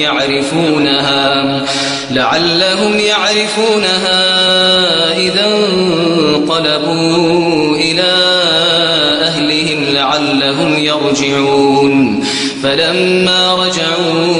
يعرفونها لعلهم يعرفونها إذا انقلبوا إلى أهلهم لعلهم يرجعون. فلما رجعوا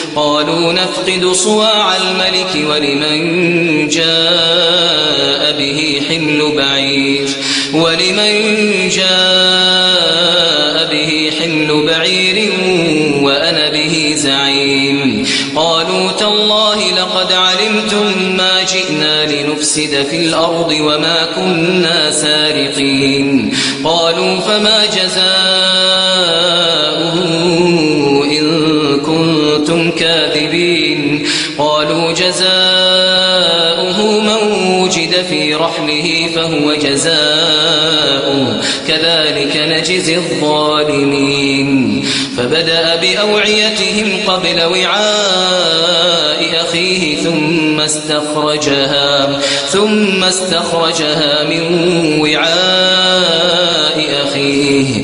قالوا نفقد صواع الملك ولمن جاء به حمل بعير ولمن جاء به حمل بعير وأنا به زعيم قالوا تالله لقد علمتم ما جئنا لنفسد في الأرض وما كنا سارقين قالوا فما جزاؤه وجد في رحمه فهو جزاؤه كذلك نجزي الظالمين. فبدأ بأوعيتهم قبل وعاء أخيه ثم استخرجها ثم استخرجها من وعاء أخيه.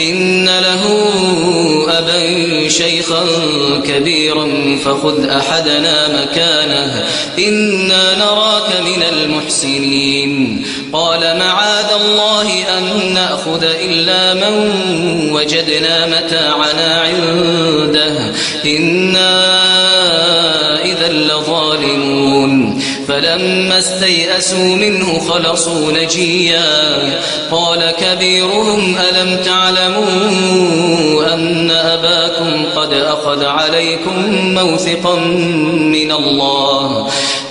إن له أبا شيخا كبيرا فخذ أحدنا مكانه. إنا نراك من المحسنين. قال معاذ الله أن نأخذ إلا من وجدنا متاعنا عنده. إنا فلما استيئسوا منه خلصوا نجيا. قال كبيرهم ألم تعلموا أن أباكم قد أخذ عليكم موثقا من الله؟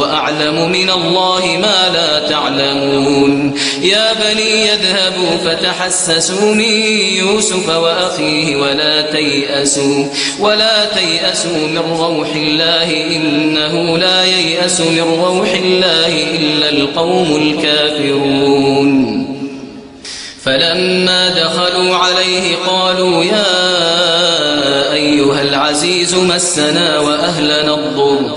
وأعلم من الله ما لا تعلمون. يا بني يذهبوا فتحسسوا من يوسف وأخيه ولا تيأسوا ولا تيأسوا من روح الله إنه لا ييأس من روح الله إلا القوم الكافرون. فلما دخلوا عليه قالوا يا أيها العزيز مسنا وأهلنا الضر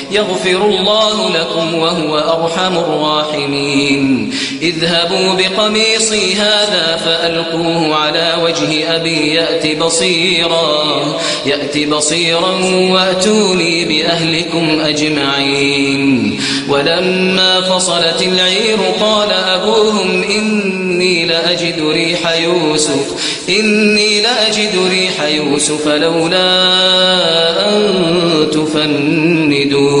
يغفر الله لكم وهو أرحم الراحمين. اذهبوا بقميصي هذا فألقوه على وجه أبي يأت بصيرا يأت بصيرا وأتوني بأهلكم أجمعين. ولما فصلت العير قال أبوهم إني لأجد ريح يوسف إني لأجد ريح يوسف لولا أن تفندون.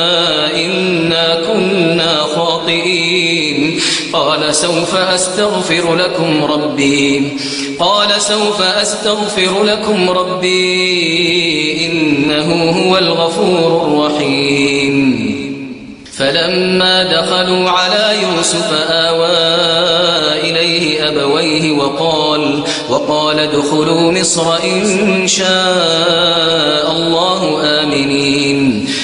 قال سوف أستغفر لكم ربي. قال سوف أستغفر لكم ربي. إنه هو الغفور الرحيم. فلما دخلوا على يوسف آوى إليه أبويه وقال وقال ادخلوا مصر إن شاء الله آمنين.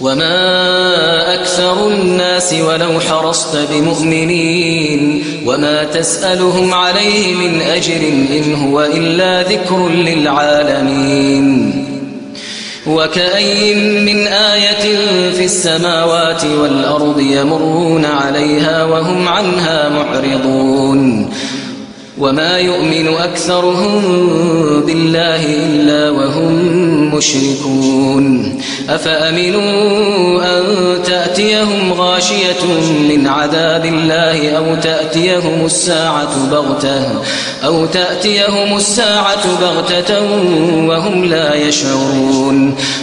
وما أكثر الناس ولو حرصت بمؤمنين وما تسألهم عليه من أجر إن هو إلا ذكر للعالمين وكأي من آية في السماوات والأرض يمرون عليها وهم عنها معرضون وما يؤمن أكثرهم بالله إلا وهم مشركون أفأمنوا أن تأتيهم غاشية من عذاب الله أو تأتيهم الساعة بغتة أو تأتيهم الساعة بغتة وهم لا يشعرون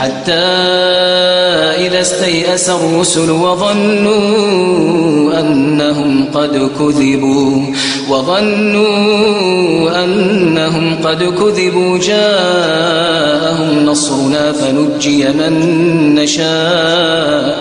حتى إذا استيأس الرسل وظنوا أنهم قد كذبوا وظنوا أنهم قد كذبوا جاءهم نصرنا فنجي من نشاء.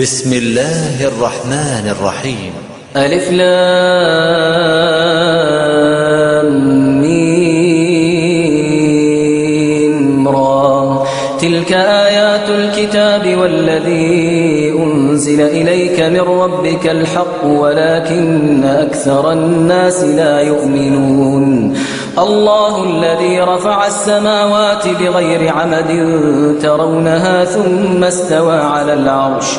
بسم الله الرحمن الرحيم. ألف لام را. تلك آيات الكتاب والذي أنزل إليك من ربك الحق ولكن أكثر الناس لا يؤمنون. الله الذي رفع السماوات بغير عمد ترونها ثم استوى على العرش.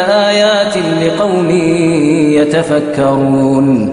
لآيات لقوم يتفكرون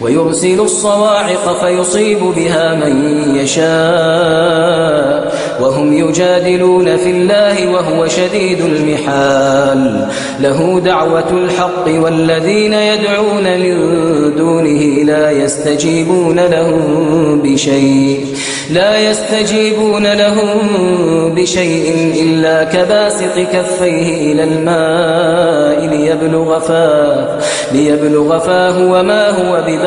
ويرسل الصواعق فيصيب بها من يشاء. وهم يجادلون في الله وهو شديد المحال. له دعوة الحق والذين يدعون من دونه لا يستجيبون لهم بشيء. لا يستجيبون لهم بشيء إلا كباسط كفيه إلى الماء ليبلغ فاه, ليبلغ فاه وما هو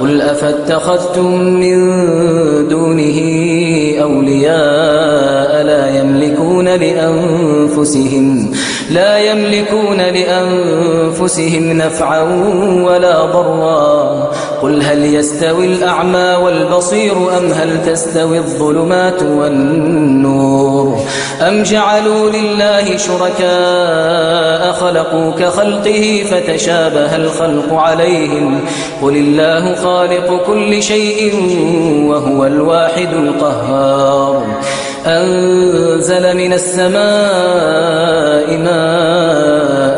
قل أفاتخذتم من دونه أولياء لا يملكون لأنفسهم لا يملكون لأنفسهم نفعا ولا ضرا. قل هل يستوي الأعمى والبصير أم هل تستوي الظلمات والنور؟ أم جعلوا لله شركاء خلقوا كخلقه فتشابه الخلق عليهم؟ قل الله خالق كل شيء وهو الواحد القهار. أنزل من السماء ماء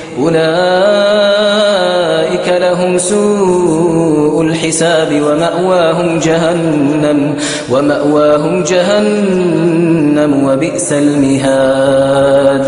أولئك لهم سوء الحساب ومأواهم جهنم ومأواهم جهنم وبئس المهاد.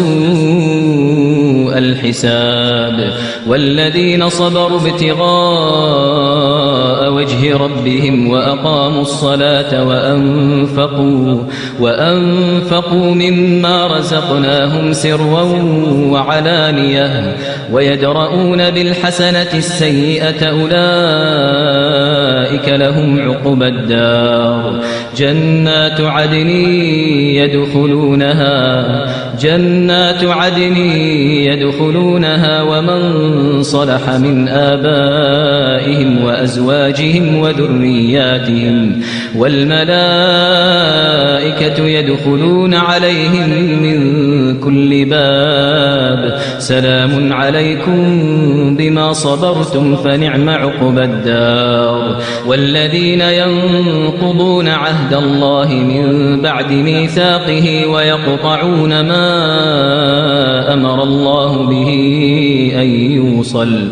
الحساب والذين صبروا ابتغاء وجه ربهم وأقاموا الصلاة وأنفقوا وأنفقوا مما رزقناهم سرا وعلانية ويدرؤون بالحسنة السيئة أولئك لهم عقبى الدار جنات عدن يدخلونها جنات عدن يدخلونها ومن صلح من آبائهم وأزواجهم وذرياتهم والملائكة يدخلون عليهم من كل باب سلام عليكم بما صبرتم فنعم عقبى الدار والذين ينقضون عهد الله من بعد ميثاقه ويقطعون ما أمر الله به أن يوصل.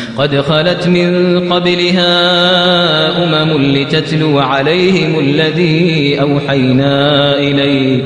قد خلت من قبلها أمم لتتلو عليهم الذي أوحينا إليك.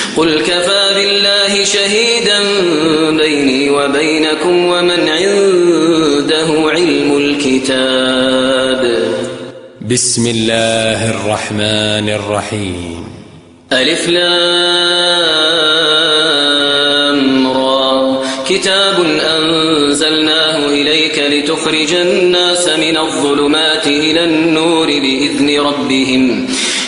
قل كفى بالله شهيدا بيني وبينكم ومن عنده علم الكتاب. بسم الله الرحمن الرحيم. ألف لام را. كتاب أنزلناه إليك لتخرج الناس من الظلمات إلى النور بإذن ربهم.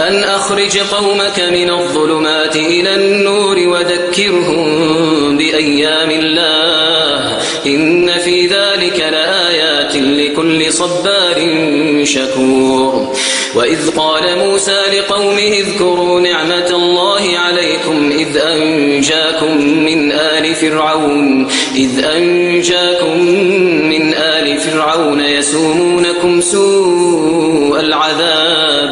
أن أخرج قومك من الظلمات إلى النور وذكرهم بأيام الله. إن في ذلك لآيات لكل صبار شكور. وإذ قال موسى لقومه اذكروا نعمة الله عليكم إذ أنجاكم من آل فرعون. إذ أنجاكم من آل فرعون يسومونكم سوء العذاب.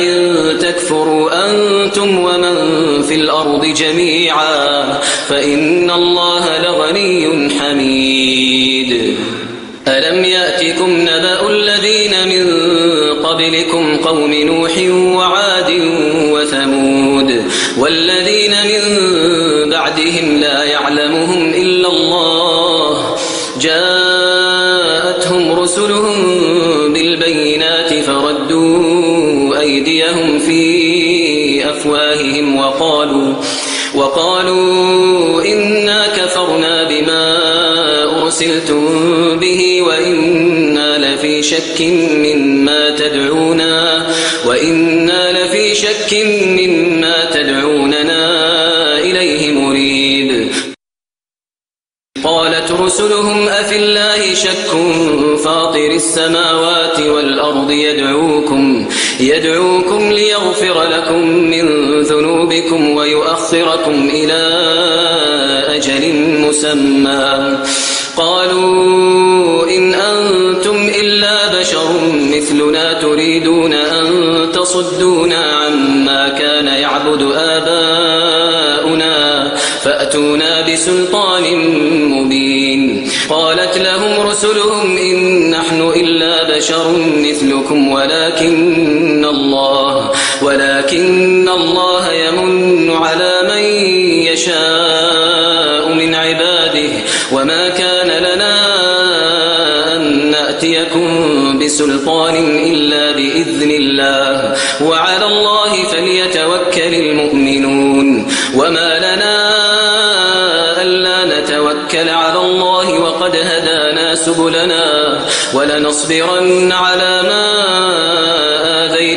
إن تكفروا أنتم ومن في الأرض جميعا فإن الله لغني حميد. ألم يأتكم نبأ الذين من قبلكم قوم نوح وقالوا إنا كفرنا بما أرسلتم به وإنا لفي شك مما تدعونا وإنا لفي شك مما تدعوننا إليه مريب. قالت رسلهم أفي الله شك فاطر السماوات والأرض يدعوكم يدعوكم ليغفر لكم ذنوبكم ويؤخركم إلى أجل مسمى. قالوا إن أنتم إلا بشر مثلنا تريدون أن تصدونا عما كان يعبد آباؤنا فأتونا بسلطان مبين. قالت لهم رسلهم إن نحن إلا بشر مثلكم ولكن الله ولكن الله يمن على من يشاء من عباده وما كان لنا أن نأتيكم بسلطان إلا بإذن الله. وعلى الله فليتوكل المؤمنون. وما لنا ألا نتوكل على الله وقد هدانا سبلنا. ولنصبرن على ما الله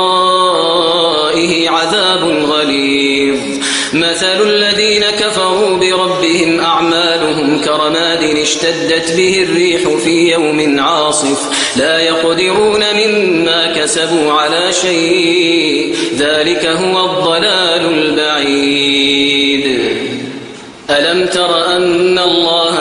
اشتدت به الريح في يوم عاصف. لا يقدرون مما كسبوا على شيء. ذلك هو الضلال البعيد. ألم تر أن الله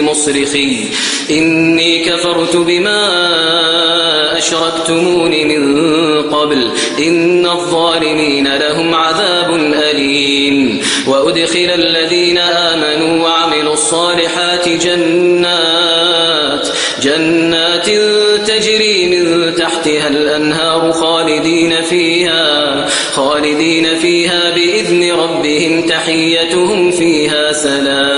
بمصرخي. إني كفرت بما أشركتمون من قبل. إن الظالمين لهم عذاب أليم. وأدخل الذين آمنوا وعملوا الصالحات جنات جنات تجري من تحتها الأنهار خالدين فيها خالدين فيها بإذن ربهم تحيتهم فيها سلام.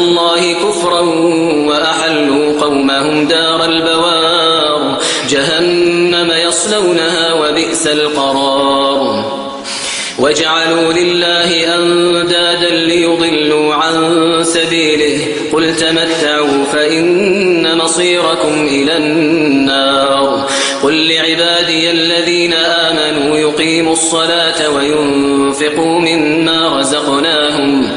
الله كفرا وأحلوا قومهم دار البوار. جهنم يصلونها وبئس القرار. وجعلوا لله أندادا ليضلوا عن سبيله. قل تمتعوا فإن مصيركم إلى النار. قل لعبادي الذين آمنوا يقيموا الصلاة وينفقوا مما رزقناهم.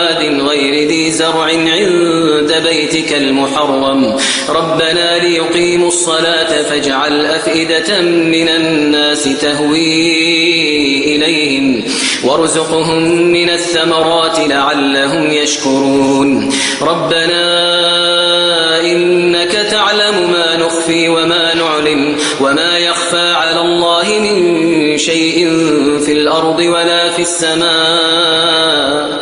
غير ذي زرع عند بيتك المحرم. ربنا ليقيموا الصلاة فاجعل أفئدة من الناس تهوي إليهم وارزقهم من الثمرات لعلهم يشكرون. ربنا إنك تعلم ما نخفي وما نعلن وما يخفى على الله من شيء في الأرض ولا في السماء.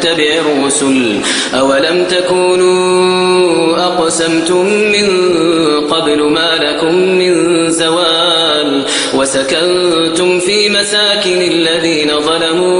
ونتبع الرسل أولم تكونوا أقسمتم من قبل ما لكم من زوال وسكنتم في مساكن الذين ظلموا